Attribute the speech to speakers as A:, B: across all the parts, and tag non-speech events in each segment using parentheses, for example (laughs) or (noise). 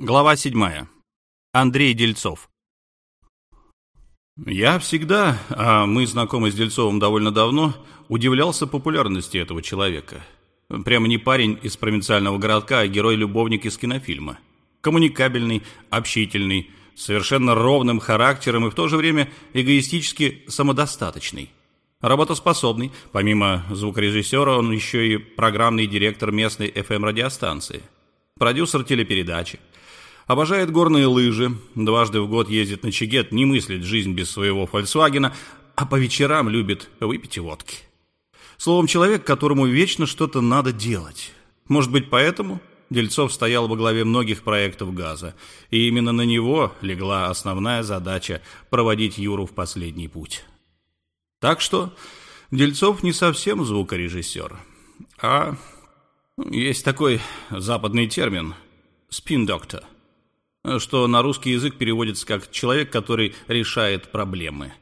A: Глава 7. Андрей Дельцов. Я всегда, а мы знакомы с Дельцовым довольно давно, удивлялся популярности этого человека. Прямо не парень из провинциального городка, а герой-любовник из кинофильма. Коммуникабельный, общительный, совершенно ровным характером и в то же время эгоистически самодостаточный. Работоспособный, помимо звукорежиссера, он еще и программный директор местной FM-радиостанции. Продюсер телепередачи. Обожает горные лыжи, дважды в год ездит на Чигет, не мыслит жизнь без своего «Фольксвагена», а по вечерам любит выпить водки. Словом, человек, которому вечно что-то надо делать. Может быть, поэтому Дельцов стоял во главе многих проектов газа, и именно на него легла основная задача проводить Юру в последний путь. Так что Дельцов не совсем звукорежиссер, а есть такой западный термин «спин-доктор», что на русский язык переводится как «человек, который решает проблемы».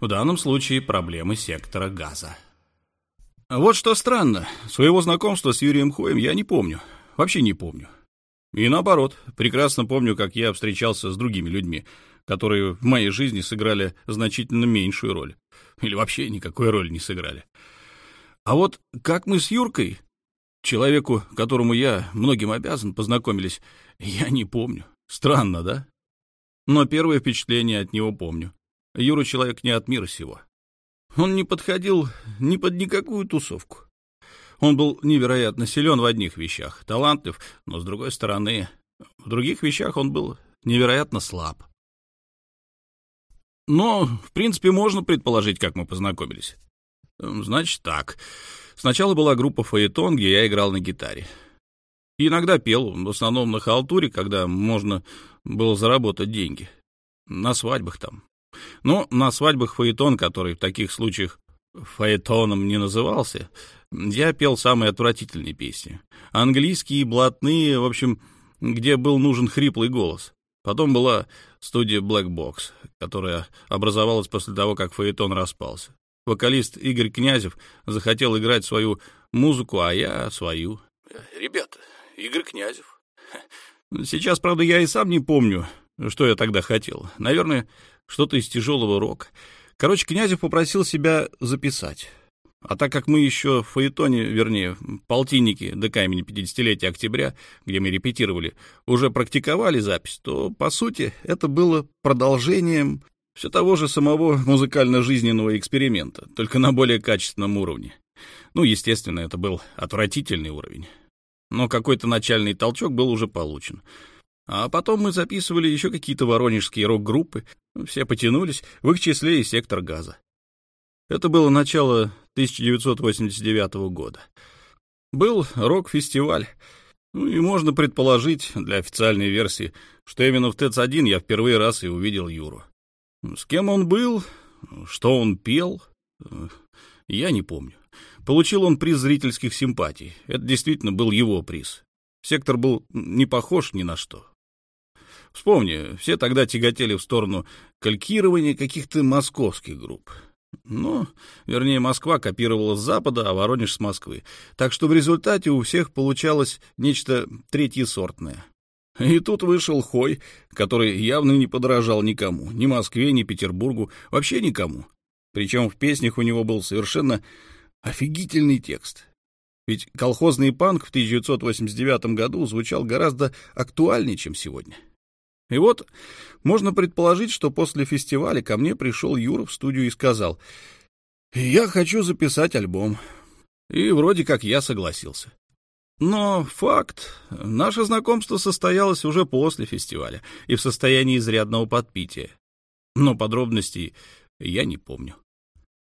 A: В данном случае проблемы сектора газа. Вот что странно, своего знакомства с Юрием Хоем я не помню, вообще не помню. И наоборот, прекрасно помню, как я встречался с другими людьми, которые в моей жизни сыграли значительно меньшую роль. Или вообще никакой роли не сыграли. А вот как мы с Юркой, человеку, которому я многим обязан, познакомились, я не помню. Странно, да? Но первое впечатление от него помню. Юра человек не от мира сего. Он не подходил ни под никакую тусовку. Он был невероятно силен в одних вещах, талантлив, но, с другой стороны, в других вещах он был невероятно слаб. Но, в принципе, можно предположить, как мы познакомились. Значит так. Сначала была группа «Фаэтон», где я играл на гитаре. Иногда пел, в основном на халтуре, когда можно было заработать деньги. На свадьбах там. Но на свадьбах «Фаэтон», который в таких случаях «фаэтоном» не назывался, я пел самые отвратительные песни. Английские, блатные, в общем, где был нужен хриплый голос. Потом была студия Black Box, которая образовалась после того, как Фаэтон распался. Вокалист Игорь Князев захотел играть свою музыку, а я свою. Ребята, Игорь Князев. Сейчас, правда, я и сам не помню, что я тогда хотел. Наверное, что-то из тяжелого рока. Короче, Князев попросил себя записать. А так как мы еще в Фаэтоне, вернее, полтиннике ДК имени 50-летия октября, где мы репетировали, уже практиковали запись, то, по сути, это было продолжением все того же самого музыкально-жизненного эксперимента, только на более качественном уровне. Ну, естественно, это был отвратительный уровень. Но какой-то начальный толчок был уже получен. А потом мы записывали еще какие-то воронежские рок-группы, все потянулись, в их числе и «Сектор газа». Это было начало 1989 года. Был рок-фестиваль, ну и можно предположить, для официальной версии, что именно в ТЭЦ-1 я впервые раз и увидел Юру. С кем он был, что он пел, я не помню. Получил он приз зрительских симпатий. Это действительно был его приз. Сектор был не похож ни на что. Вспомни, все тогда тяготели в сторону калькирования каких-то московских групп. Ну, вернее, Москва копировала с Запада, а Воронеж с Москвы. Так что в результате у всех получалось нечто третьесортное. И тут вышел Хой, который явно не подражал никому, ни Москве, ни Петербургу, вообще никому. Причем в песнях у него был совершенно офигительный текст. Ведь колхозный панк в 1989 году звучал гораздо актуальнее, чем сегодня. И вот можно предположить, что после фестиваля ко мне пришел Юра в студию и сказал, «Я хочу записать альбом». И вроде как я согласился. Но факт, наше знакомство состоялось уже после фестиваля и в состоянии изрядного подпития. Но подробностей я не помню.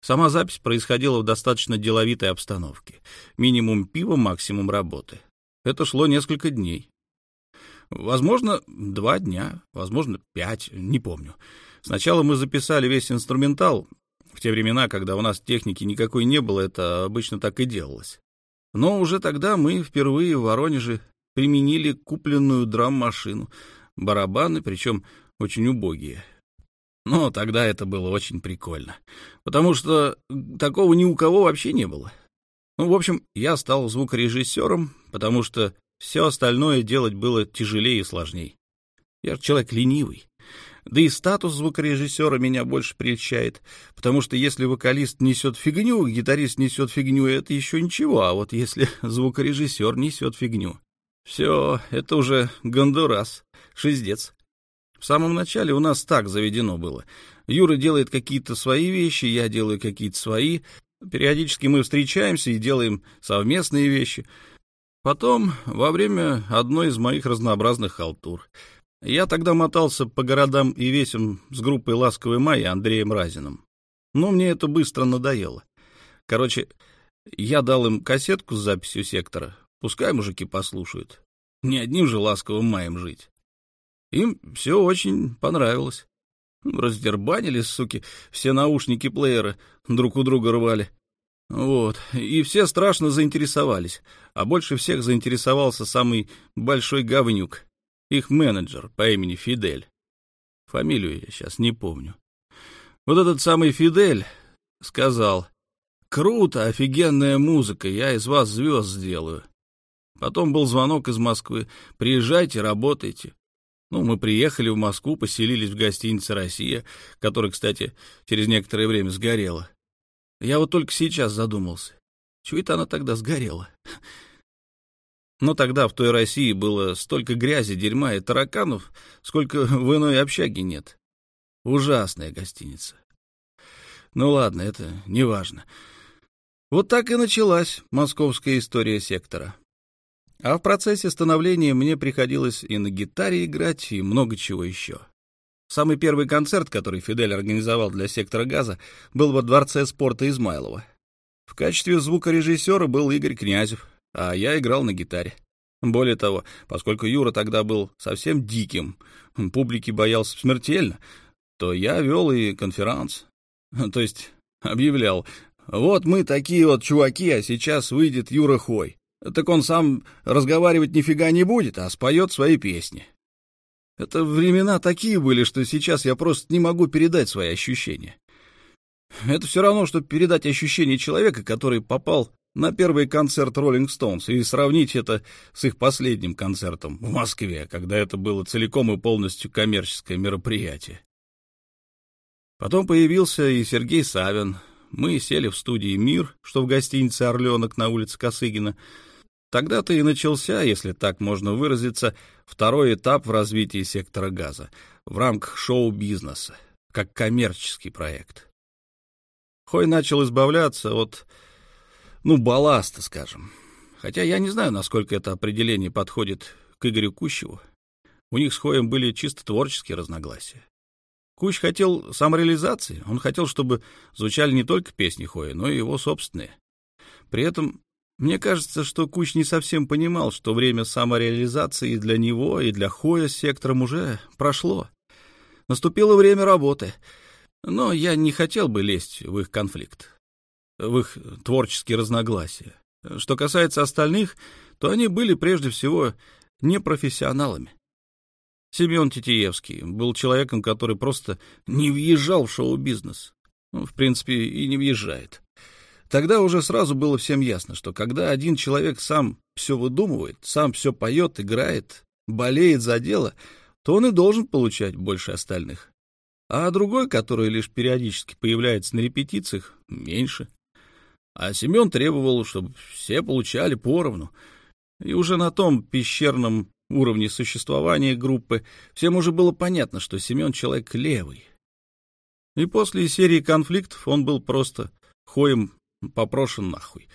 A: Сама запись происходила в достаточно деловитой обстановке. Минимум пива, максимум работы. Это шло несколько дней. Возможно, два дня, возможно, пять, не помню. Сначала мы записали весь инструментал. В те времена, когда у нас техники никакой не было, это обычно так и делалось. Но уже тогда мы впервые в Воронеже применили купленную драм-машину, барабаны, причем очень убогие. Но тогда это было очень прикольно, потому что такого ни у кого вообще не было. Ну, в общем, я стал звукорежиссером, потому что Все остальное делать было тяжелее и сложней. Я же человек ленивый. Да и статус звукорежиссера меня больше прельщает, потому что если вокалист несет фигню, гитарист несет фигню, это еще ничего, а вот если (laughs) звукорежиссер несет фигню, все, это уже гондурас, шиздец. В самом начале у нас так заведено было. Юра делает какие-то свои вещи, я делаю какие-то свои. Периодически мы встречаемся и делаем совместные вещи. Потом, во время одной из моих разнообразных халтур, я тогда мотался по городам и весям с группой «Ласковый май» и Андреем Разиным. Но мне это быстро надоело. Короче, я дал им кассетку с записью сектора. Пускай мужики послушают. Не одним же «Ласковым маем» жить. Им все очень понравилось. Раздербанили, суки, все наушники-плееры, друг у друга рвали. Вот, и все страшно заинтересовались, а больше всех заинтересовался самый большой говнюк, их менеджер по имени Фидель. Фамилию я сейчас не помню. Вот этот самый Фидель сказал, «Круто, офигенная музыка, я из вас звезд сделаю». Потом был звонок из Москвы, «Приезжайте, работайте». Ну, мы приехали в Москву, поселились в гостинице «Россия», которая, кстати, через некоторое время сгорела. Я вот только сейчас задумался, чего это она тогда сгорела? Но тогда в той России было столько грязи, дерьма и тараканов, сколько в иной общаге нет. Ужасная гостиница. Ну ладно, это не важно. Вот так и началась московская история сектора. А в процессе становления мне приходилось и на гитаре играть, и много чего еще. Самый первый концерт, который Фидель организовал для сектора газа, был во Дворце спорта Измайлова. В качестве звукорежиссера был Игорь Князев, а я играл на гитаре. Более того, поскольку Юра тогда был совсем диким, публики боялся смертельно, то я вел и конферанс. (laughs) То есть объявлял, вот мы такие вот чуваки, а сейчас выйдет Юра Хой. Так он сам разговаривать нифига не будет, а споет свои песни. Это времена такие были, что сейчас я просто не могу передать свои ощущения. Это все равно, что передать ощущения человека, который попал на первый концерт Rolling Stones и сравнить это с их последним концертом в Москве, когда это было целиком и полностью коммерческое мероприятие. Потом появился и Сергей Савин. Мы сели в студии «Мир», что в гостинице «Орленок» на улице Косыгина. Тогда-то и начался, если так можно выразиться, второй этап в развитии сектора газа в рамках шоу-бизнеса, как коммерческий проект. Хой начал избавляться от ну, балласта, скажем. Хотя я не знаю, насколько это определение подходит к Игорю Кущеву. У них с Хоем были чисто творческие разногласия. Кущ хотел самореализации, он хотел, чтобы звучали не только песни Хоя, но и его собственные. При этом мне кажется, что Кущ не совсем понимал, что время самореализации для него и для Хоя с сектором уже прошло. Наступило время работы, но я не хотел бы лезть в их конфликт в их творческие разногласия. Что касается остальных, то они были прежде всего непрофессионалами. Семен Титиевский был человеком, который просто не въезжал в шоу-бизнес. Ну, в принципе, и не въезжает. Тогда уже сразу было всем ясно, что когда один человек сам все выдумывает, сам все поет, играет, болеет за дело, то он и должен получать больше остальных. А другой, который лишь периодически появляется на репетициях, меньше. А Семен требовал, чтобы все получали поровну. И уже на том пещерном уровне существования группы всем уже было понятно, что Семен человек левый. И после серии конфликтов он был просто хоем попрошен нахуй.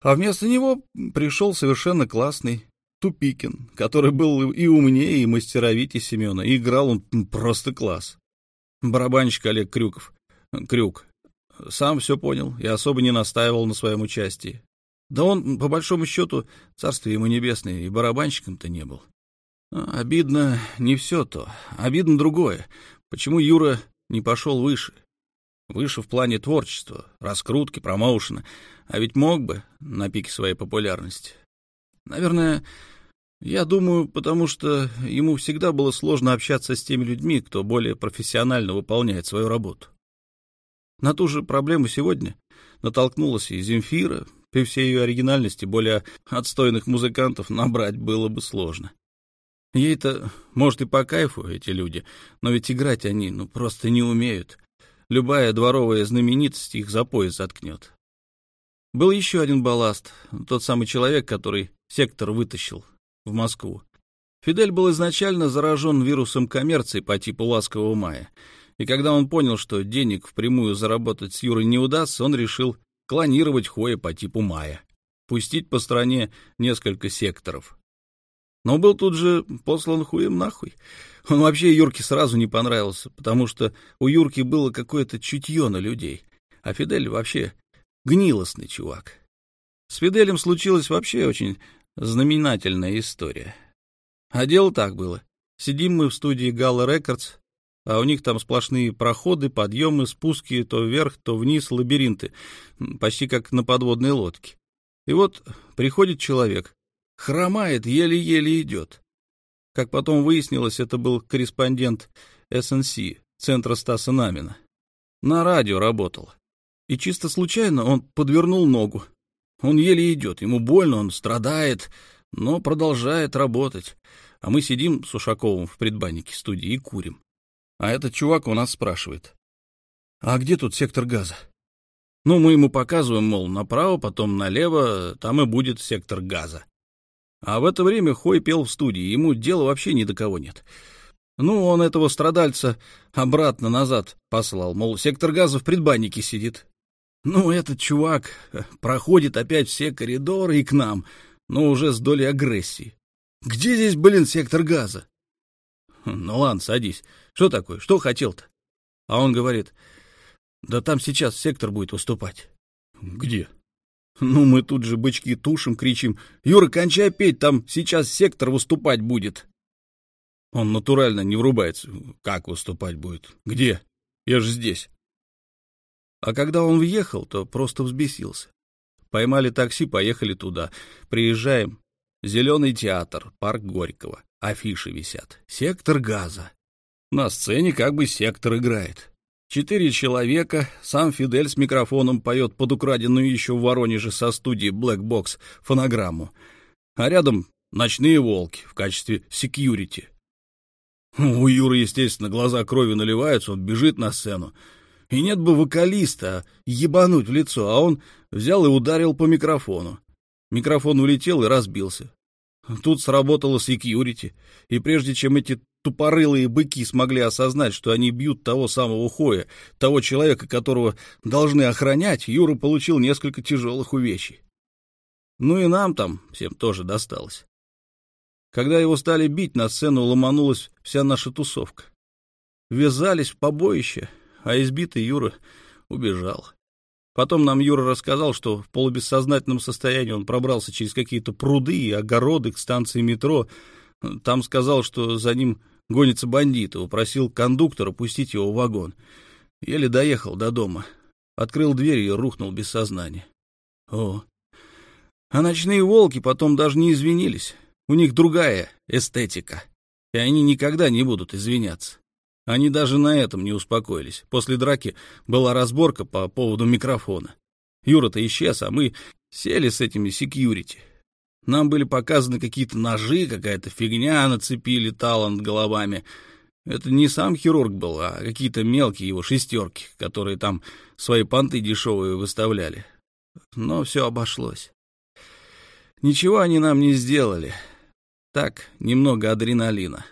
A: А вместо него пришел совершенно классный Тупикин, который был и умнее, и мастеровитее Семена, и играл он просто класс. Барабанщик Олег Крюков. Крюк. Сам все понял и особо не настаивал на своем участии. Да он, по большому счету, царствие ему небесное, и барабанщиком-то не был. А, обидно не все то, обидно другое. Почему Юра не пошел выше? Выше в плане творчества, раскрутки, промоушена. А ведь мог бы на пике своей популярности. Наверное, я думаю, потому что ему всегда было сложно общаться с теми людьми, кто более профессионально выполняет свою работу. На ту же проблему сегодня натолкнулась и Земфира, при всей ее оригинальности более отстойных музыкантов набрать было бы сложно. Ей-то, может, и по кайфу эти люди, но ведь играть они, ну, просто не умеют. Любая дворовая знаменитость их за пояс заткнет. Был еще один балласт, тот самый человек, который сектор вытащил в Москву. Фидель был изначально заражен вирусом коммерции по типу ласкового мая, и когда он понял, что денег впрямую заработать с Юрой не удастся, он решил клонировать Хоя по типу мая, пустить по стране несколько секторов. Но был тут же послан хуем нахуй. Он вообще Юрке сразу не понравился, потому что у Юрки было какое-то чутье на людей, а Фидель вообще гнилостный чувак. С Фиделем случилась вообще очень знаменательная история. А дело так было. Сидим мы в студии Gala Records, а у них там сплошные проходы, подъемы, спуски, то вверх, то вниз, лабиринты, почти как на подводной лодке. И вот приходит человек, хромает, еле-еле идет. Как потом выяснилось, это был корреспондент СНС, центра Стаса Намина. На радио работал. И чисто случайно он подвернул ногу. Он еле идет, ему больно, он страдает, но продолжает работать. А мы сидим с Ушаковым в предбаннике студии и курим. А этот чувак у нас спрашивает. «А где тут сектор газа?» Ну, мы ему показываем, мол, направо, потом налево, там и будет сектор газа. А в это время Хой пел в студии, ему дела вообще ни до кого нет. Ну, он этого страдальца обратно назад послал, мол, сектор газа в предбаннике сидит. Ну, этот чувак проходит опять все коридоры и к нам, но уже с долей агрессии. Где здесь, блин, сектор газа? Ну ладно, садись. Что такое? Что хотел-то? А он говорит, да там сейчас сектор будет выступать. Где? Ну, мы тут же бычки тушим, кричим. Юра, кончай петь, там сейчас сектор выступать будет. Он натурально не врубается. Как выступать будет? Где? Я же здесь. А когда он въехал, то просто взбесился. Поймали такси, поехали туда. Приезжаем. Зеленый театр, парк Горького. Афиши висят. Сектор газа. На сцене как бы сектор играет. Четыре человека, сам Фидель с микрофоном поет под украденную еще в Воронеже со студии Black Box фонограмму. А рядом ночные волки в качестве секьюрити. У Юры, естественно, глаза крови наливаются, он бежит на сцену. И нет бы вокалиста, ебануть в лицо, а он взял и ударил по микрофону. Микрофон улетел и разбился. Тут сработало секьюрити, и прежде чем эти тупорылые быки смогли осознать, что они бьют того самого Хоя, того человека, которого должны охранять, Юра получил несколько тяжелых увечий. Ну и нам там всем тоже досталось. Когда его стали бить, на сцену ломанулась вся наша тусовка. Ввязались в побоище, а избитый Юра убежал. Потом нам Юра рассказал, что в полубессознательном состоянии он пробрался через какие-то пруды и огороды к станции метро. Там сказал, что за ним гонится бандит, и упросил кондуктора пустить его в вагон. Еле доехал до дома. Открыл дверь и рухнул без сознания. О! А ночные волки потом даже не извинились. У них другая эстетика, и они никогда не будут извиняться. Они даже на этом не успокоились. После драки была разборка по поводу микрофона. Юра-то исчез, а мы сели с этими секьюрити. Нам были показаны какие-то ножи, какая-то фигня нацепили тала над головами. Это не сам хирург был, а какие-то мелкие его шестерки, которые там свои понты дешевые выставляли. Но все обошлось. Ничего они нам не сделали. Так, немного адреналина.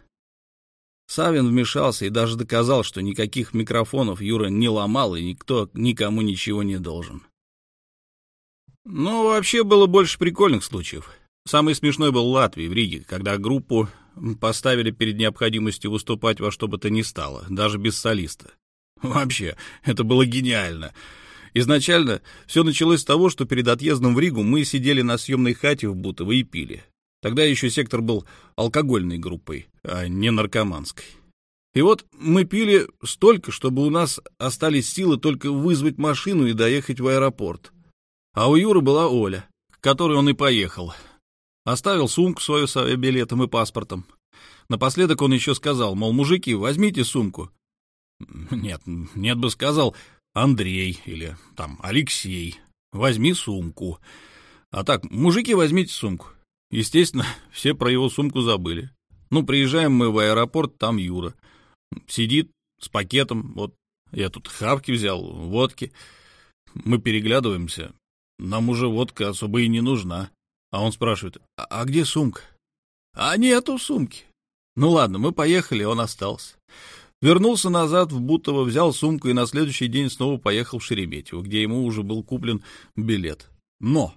A: Савин вмешался и даже доказал, что никаких микрофонов Юра не ломал и никто никому ничего не должен. Ну, вообще было больше прикольных случаев. Самый смешной был Латвии, в Риге, когда группу поставили перед необходимостью выступать во что бы то ни стало, даже без солиста. Вообще, это было гениально. Изначально все началось с того, что перед отъездом в Ригу мы сидели на съемной хате в Бутово и пили. Тогда еще сектор был алкогольной группой, а не наркоманской. И вот мы пили столько, чтобы у нас остались силы только вызвать машину и доехать в аэропорт. А у Юры была Оля, к которой он и поехал. Оставил сумку свою с авиабилетом и паспортом. Напоследок он еще сказал, мол, мужики, возьмите сумку. Нет, нет бы сказал Андрей или там Алексей. возьми сумку. А так, мужики, возьмите сумку. Естественно, (laughs) все про его сумку забыли. Ну, приезжаем мы в аэропорт, там Юра. Сидит с пакетом, вот я тут хавки взял, водки. Мы переглядываемся. Нам уже водка особо и не нужна. А он спрашивает, а, а где сумка? А нету сумки. Ну ладно, мы поехали, он остался. Вернулся назад в Бутово, взял сумку и на следующий день снова поехал в Шереметьево, где ему уже был куплен билет. Но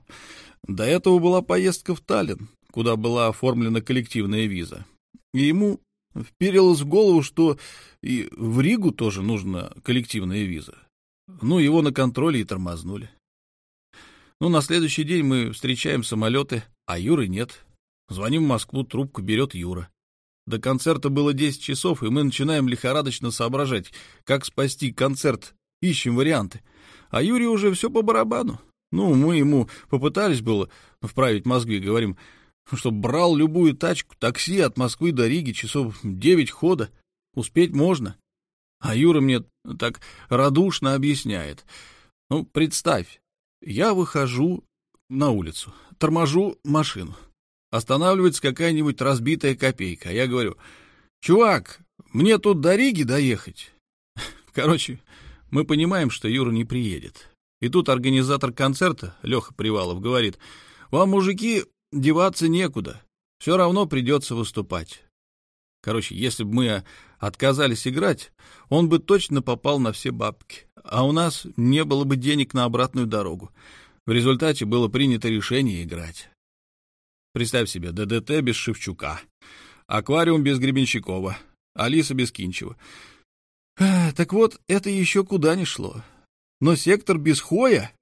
A: до этого была поездка в Таллин, куда была оформлена коллективная виза. И ему вперилось в голову, что и в Ригу тоже нужна коллективная виза. Ну, его на контроле и тормознули. Ну, на следующий день мы встречаем самолеты, а Юры нет. Звоним в Москву, трубку берет Юра. До концерта было 10 часов, и мы начинаем лихорадочно соображать, как спасти концерт, ищем варианты. А Юре уже все по барабану. Ну, мы ему попытались было вправить мозги, говорим, что брал любую тачку, такси от Москвы до Риги, часов девять хода, успеть можно. А Юра мне так радушно объясняет. Ну, представь, я выхожу на улицу, торможу машину. Останавливается какая-нибудь разбитая копейка. Я говорю, чувак, мне тут до Риги доехать. (laughs) Короче, мы понимаем, что Юра не приедет. И тут организатор концерта, Леха Привалов, говорит, вам, мужики, деваться некуда. Все равно придется выступать. Короче, если бы мы отказались играть, он бы точно попал на все бабки, а у нас не было бы денег на обратную дорогу. В результате было принято решение играть. Представь себе, ДДТ без Шевчука, аквариум без Гребенщикова, Алиса без Кинчева. Так вот, это еще куда ни шло. Но сектор без Хоя?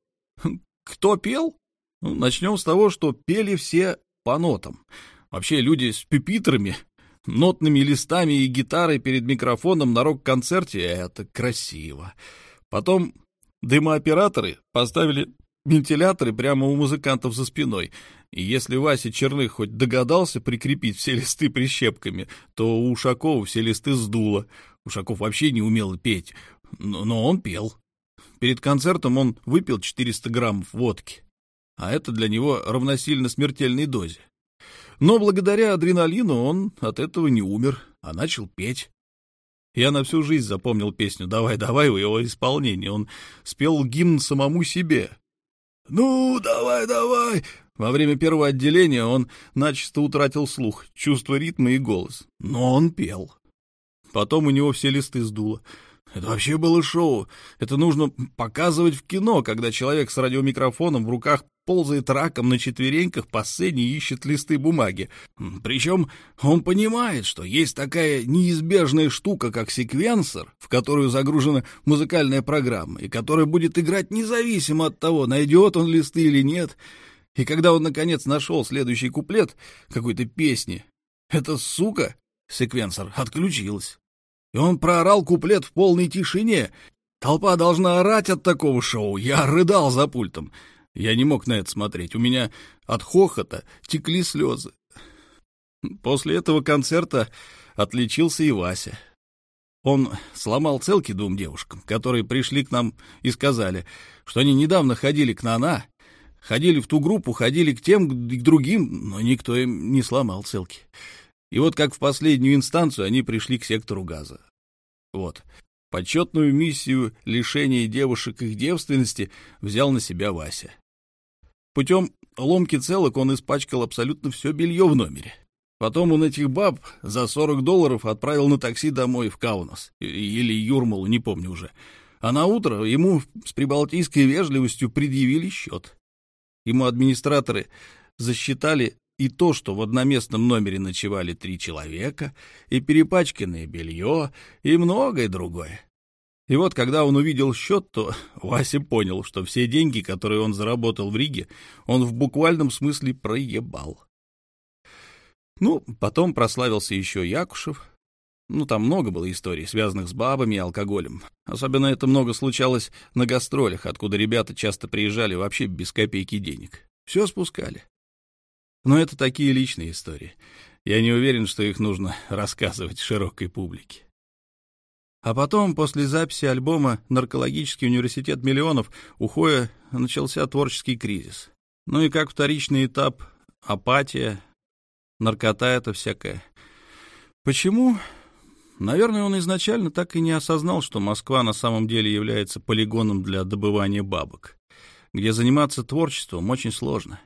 A: Кто пел? Ну, начнем с того, что пели все по нотам. Вообще люди с пюпитрами, нотными листами и гитарой перед микрофоном на рок-концерте — это красиво. Потом дымооператоры поставили вентиляторы прямо у музыкантов за спиной. И если Вася Черных хоть догадался прикрепить все листы прищепками, то у Ушакова все листы сдуло. Ушаков вообще не умел петь, но, он пел. Перед концертом он выпил 400 граммов водки а это для него равносильно смертельной дозе. Но благодаря адреналину он от этого не умер, а начал петь. Я на всю жизнь запомнил песню «Давай-давай» в его исполнении. Он спел гимн самому себе. «Ну, давай-давай!» Во время первого отделения он начисто утратил слух, чувство ритма и голос. Но он пел. Потом у него все листы сдуло. Это вообще было шоу. Это нужно показывать в кино, когда человек с радиомикрофоном в руках ползает раком на четвереньках по сцене и ищет листы бумаги. Причем он понимает, что есть такая неизбежная штука, как секвенсор, в которую загружена музыкальная программа, и которая будет играть независимо от того, найдет он листы или нет. И когда он, наконец, нашел следующий куплет какой-то песни, эта сука, секвенсор, отключилась. И он проорал куплет в полной тишине. Толпа должна орать от такого шоу. Я рыдал за пультом. Я не мог на это смотреть. У меня от хохота текли слезы. После этого концерта отличился и Вася. Он сломал целки двум девушкам, которые пришли к нам и сказали, что они недавно ходили к Нана, ходили в ту группу, ходили к тем, к другим, но никто им не сломал целки. И вот как в последнюю инстанцию они пришли к сектору газа. Вот. Почетную миссию лишения девушек их девственности взял на себя Вася. Путем ломки целок он испачкал абсолютно все белье в номере. Потом он этих баб за 40 долларов отправил на такси домой в Каунас. Или Юрмалу, не помню уже. А на утро ему с прибалтийской вежливостью предъявили счет. Ему администраторы засчитали и то, что в одноместном номере ночевали три человека, и перепачканное белье, и многое другое. И вот, когда он увидел счет, то Вася понял, что все деньги, которые он заработал в Риге, он в буквальном смысле проебал. Ну, потом прославился еще Якушев. Ну, там много было историй, связанных с бабами и алкоголем. Особенно это много случалось на гастролях, откуда ребята часто приезжали вообще без копейки денег. Все спускали. Но это такие личные истории. Я не уверен, что их нужно (laughs) рассказывать широкой публике. А потом, после записи альбома «Наркологический университет миллионов», у Хоя начался творческий кризис. Ну и как вторичный этап — апатия, наркота это всякое. Почему? Наверное, он изначально так и не осознал, что Москва на самом деле является полигоном для добывания бабок, где заниматься творчеством очень сложно.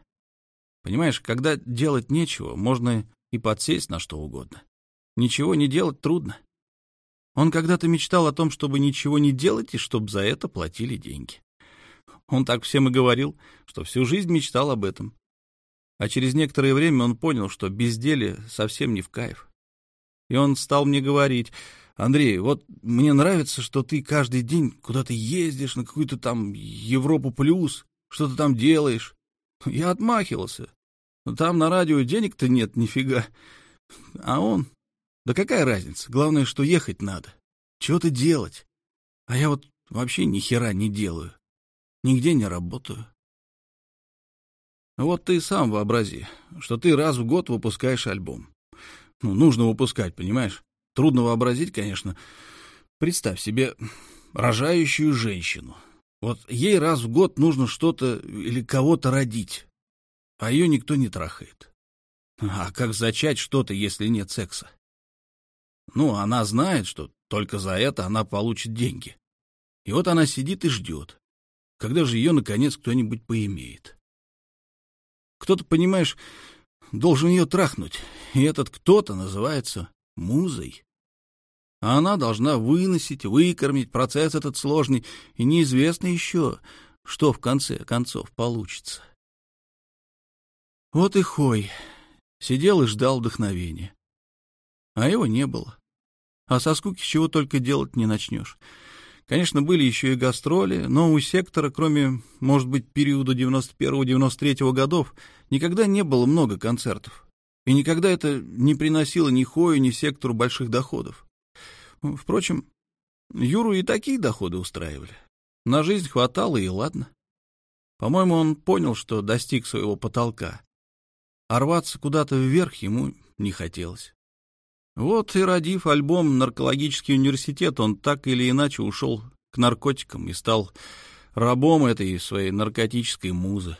A: Понимаешь, когда делать нечего, можно и подсесть на что угодно. Ничего не делать трудно. Он когда-то мечтал о том, чтобы ничего не делать и чтобы за это платили деньги. Он так всем и говорил, что всю жизнь мечтал об этом. А через некоторое время он понял, что безделие совсем не в кайф. И он стал мне говорить, «Андрей, вот мне нравится, что ты каждый день куда-то ездишь на какую-то там Европу плюс, что-то там делаешь». Я отмахивался. Там на радио денег-то нет нифига. А он да какая разница? Главное, что ехать надо. Чего-то делать. А я вот вообще ни хера не делаю. Нигде не работаю. Вот ты сам вообрази, что ты раз в год выпускаешь альбом. Ну, нужно выпускать, понимаешь? Трудно вообразить, конечно. Представь себе рожающую женщину. Вот ей раз в год нужно что-то или кого-то родить, а ее никто не трахает. А как зачать что-то, если нет секса? Ну, она знает, что только за это она получит деньги. И вот она сидит и ждет, когда же ее, наконец, кто-нибудь поимеет. Кто-то, понимаешь, должен ее трахнуть, и этот кто-то называется музой. А она должна выносить, выкормить процесс этот сложный, и неизвестно еще, что в конце концов получится. Вот и Хой сидел и ждал вдохновения. А его не было а со скуки чего только делать не начнешь. Конечно, были еще и гастроли, но у сектора, кроме, может быть, периода 91-93 годов, никогда не было много концертов. И никогда это не приносило ни Хою, ни сектору больших доходов. Впрочем, Юру и такие доходы устраивали. На жизнь хватало, и ладно. По-моему, он понял, что достиг своего потолка. А рваться куда-то вверх ему не хотелось. Вот и родив альбом «Наркологический университет», он так или иначе ушел к наркотикам и стал рабом этой своей наркотической музы.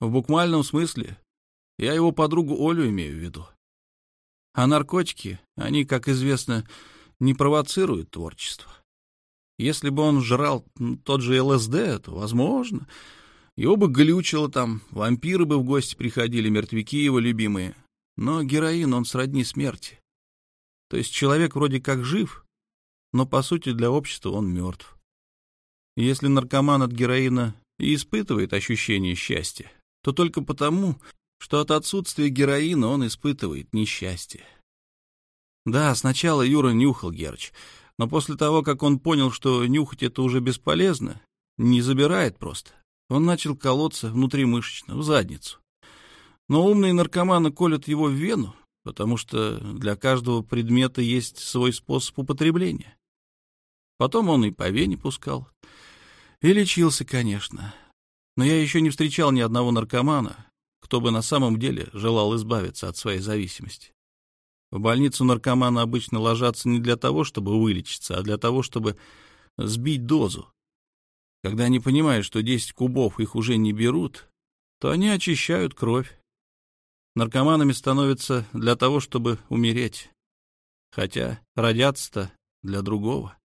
A: В буквальном смысле я его подругу Олю имею в виду. А наркотики, они, как известно, не провоцируют творчество. Если бы он жрал тот же ЛСД, то, возможно, его бы глючило там, вампиры бы в гости приходили, мертвяки его любимые. Но героин, он сродни смерти. То есть человек вроде как жив, но по сути для общества он мертв. если наркоман от героина и испытывает ощущение счастья, то только потому, что от отсутствия героина он испытывает несчастье. Да, сначала Юра нюхал Герч, но после того, как он понял, что нюхать это уже бесполезно, не забирает просто, он начал колоться внутримышечно, в задницу. Но умные наркоманы колют его в вену, потому что для каждого предмета есть свой способ употребления. Потом он и по вене пускал. И лечился, конечно. Но я еще не встречал ни одного наркомана, кто бы на самом деле желал избавиться от своей зависимости. В больницу наркоманы обычно ложатся не для того, чтобы вылечиться, а для того, чтобы сбить дозу. Когда они понимают, что 10 кубов их уже не берут, то они очищают кровь, Наркоманами становятся для того, чтобы умереть. Хотя родятся-то для другого.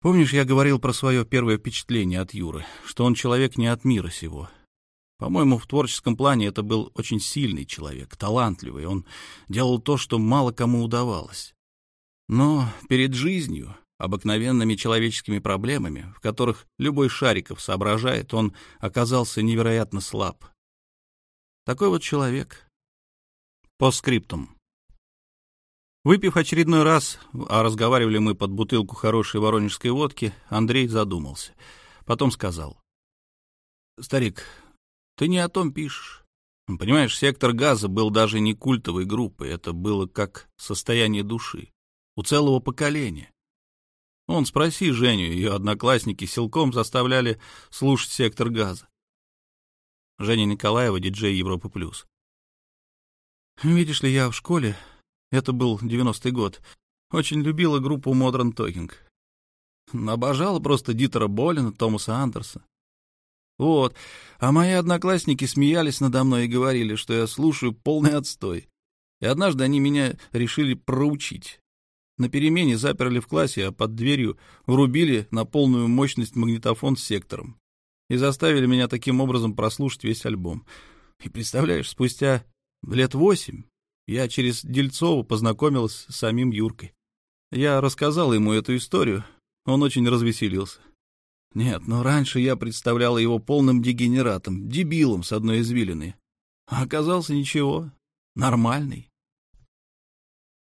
A: Помнишь, я говорил про свое первое впечатление от Юры, что он человек не от мира сего. По-моему, в творческом плане это был очень сильный человек, талантливый. Он делал то, что мало кому удавалось. Но перед жизнью, обыкновенными человеческими проблемами, в которых любой Шариков соображает, он оказался невероятно слаб. Такой вот человек. По скриптум. Выпив очередной раз, а разговаривали мы под бутылку хорошей воронежской водки, Андрей задумался. Потом сказал. «Старик, ты не о том пишешь. Понимаешь, сектор газа был даже не культовой группой, это было как состояние души. У целого поколения. Он спроси Женю, ее одноклассники силком заставляли слушать сектор газа. Женя Николаева, диджей Европы плюс. Видишь ли, я в школе, это был девяностый год, Очень любила группу Modern Talking. Обожала просто Дитера Болина, Томаса Андерса. Вот. А мои одноклассники смеялись надо мной и говорили, что я слушаю полный отстой. И однажды они меня решили проучить. На перемене заперли в классе, а под дверью врубили на полную мощность магнитофон с сектором. И заставили меня таким образом прослушать весь альбом. И представляешь, спустя лет восемь я через Дельцова познакомилась с самим Юркой. Я рассказал ему эту историю, он очень развеселился. Нет, но раньше я представляла его полным дегенератом, дебилом с одной извилины. А оказался ничего, нормальный.